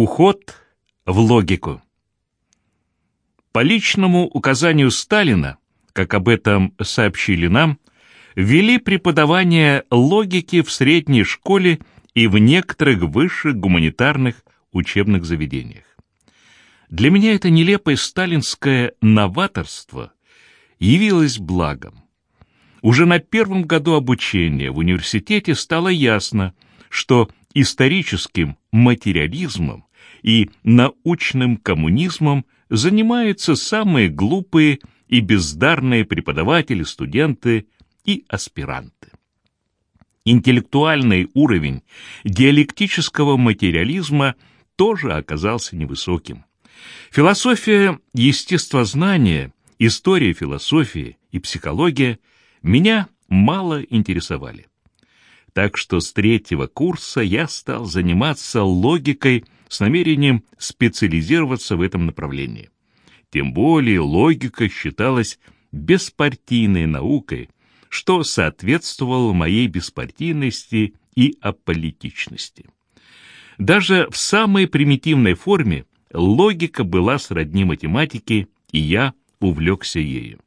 Уход в логику. По личному указанию Сталина, как об этом сообщили нам, ввели преподавание логики в средней школе и в некоторых высших гуманитарных учебных заведениях. Для меня это нелепое сталинское новаторство явилось благом. Уже на первом году обучения в университете стало ясно, что историческим материализмом и научным коммунизмом занимаются самые глупые и бездарные преподаватели, студенты и аспиранты. Интеллектуальный уровень диалектического материализма тоже оказался невысоким. Философия естествознания, история философии и психология меня мало интересовали. Так что с третьего курса я стал заниматься логикой с намерением специализироваться в этом направлении. Тем более логика считалась беспартийной наукой, что соответствовало моей беспартийности и аполитичности. Даже в самой примитивной форме логика была сродни математике, и я увлекся ею.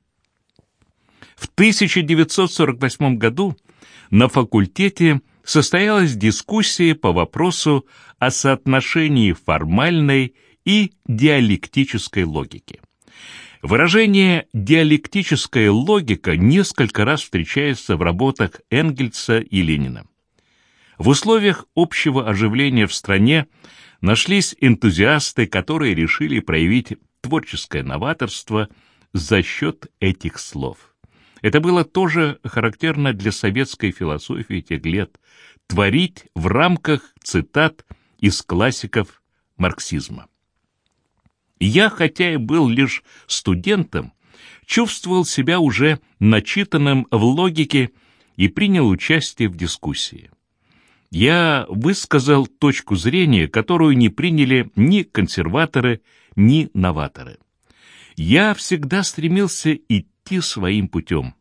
В 1948 году на факультете состоялась дискуссия по вопросу о соотношении формальной и диалектической логики. Выражение «диалектическая логика» несколько раз встречается в работах Энгельса и Ленина. В условиях общего оживления в стране нашлись энтузиасты, которые решили проявить творческое новаторство за счет этих слов. Это было тоже характерно для советской философии тех лет – творить в рамках цитат из классиков марксизма. Я, хотя и был лишь студентом, чувствовал себя уже начитанным в логике и принял участие в дискуссии. Я высказал точку зрения, которую не приняли ни консерваторы, ни новаторы. Я всегда стремился идти своим путем.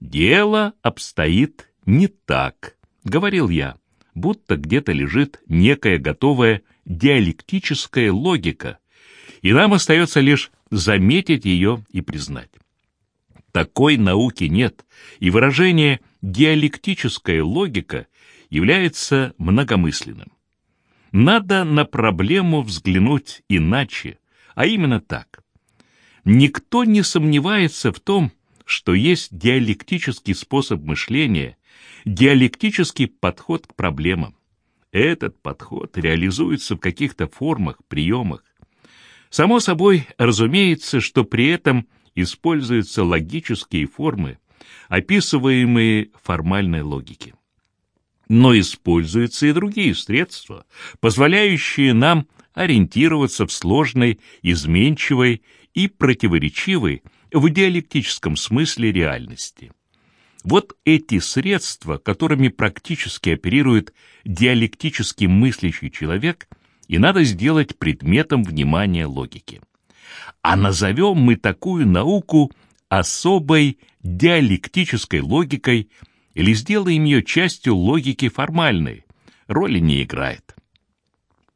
«Дело обстоит не так», — говорил я, будто где-то лежит некая готовая диалектическая логика, и нам остается лишь заметить ее и признать. Такой науки нет, и выражение «диалектическая логика» является многомысленным. Надо на проблему взглянуть иначе, а именно так. Никто не сомневается в том, что есть диалектический способ мышления, диалектический подход к проблемам. Этот подход реализуется в каких-то формах, приемах. Само собой, разумеется, что при этом используются логические формы, описываемые формальной логике. Но используются и другие средства, позволяющие нам ориентироваться в сложной, изменчивой и противоречивой в диалектическом смысле реальности. Вот эти средства, которыми практически оперирует диалектически мыслящий человек, и надо сделать предметом внимания логики. А назовем мы такую науку особой диалектической логикой или сделаем ее частью логики формальной, роли не играет.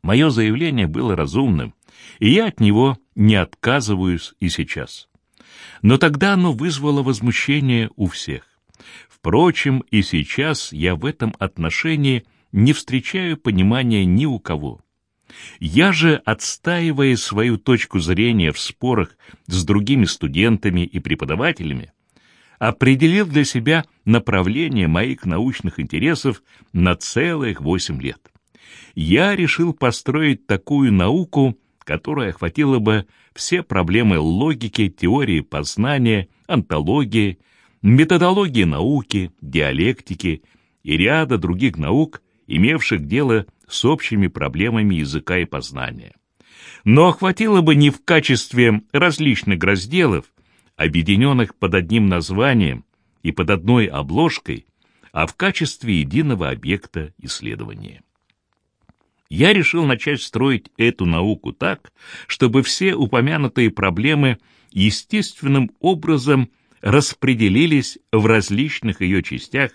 Мое заявление было разумным, и я от него не отказываюсь и сейчас. Но тогда оно вызвало возмущение у всех. Впрочем, и сейчас я в этом отношении не встречаю понимания ни у кого. Я же, отстаивая свою точку зрения в спорах с другими студентами и преподавателями, определил для себя направление моих научных интересов на целых восемь лет. Я решил построить такую науку, которая охватила бы все проблемы логики, теории познания, антологии, методологии науки, диалектики и ряда других наук, имевших дело с общими проблемами языка и познания. Но охватило бы не в качестве различных разделов, объединенных под одним названием и под одной обложкой, а в качестве единого объекта исследования я решил начать строить эту науку так, чтобы все упомянутые проблемы естественным образом распределились в различных ее частях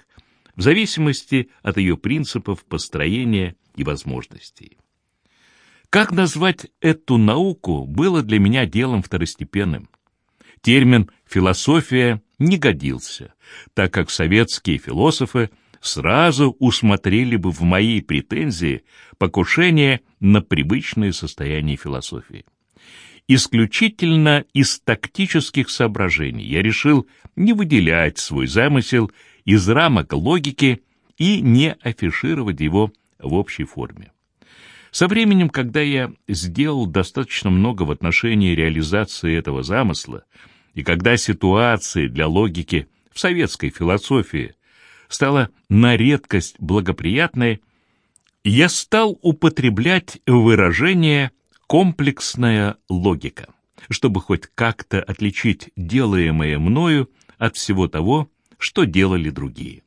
в зависимости от ее принципов построения и возможностей. Как назвать эту науку было для меня делом второстепенным. Термин «философия» не годился, так как советские философы сразу усмотрели бы в моей претензии покушение на привычное состояние философии. Исключительно из тактических соображений я решил не выделять свой замысел из рамок логики и не афишировать его в общей форме. Со временем, когда я сделал достаточно много в отношении реализации этого замысла, и когда ситуация для логики в советской философии стала на редкость благоприятной, я стал употреблять выражение «комплексная логика», чтобы хоть как-то отличить делаемое мною от всего того, что делали другие.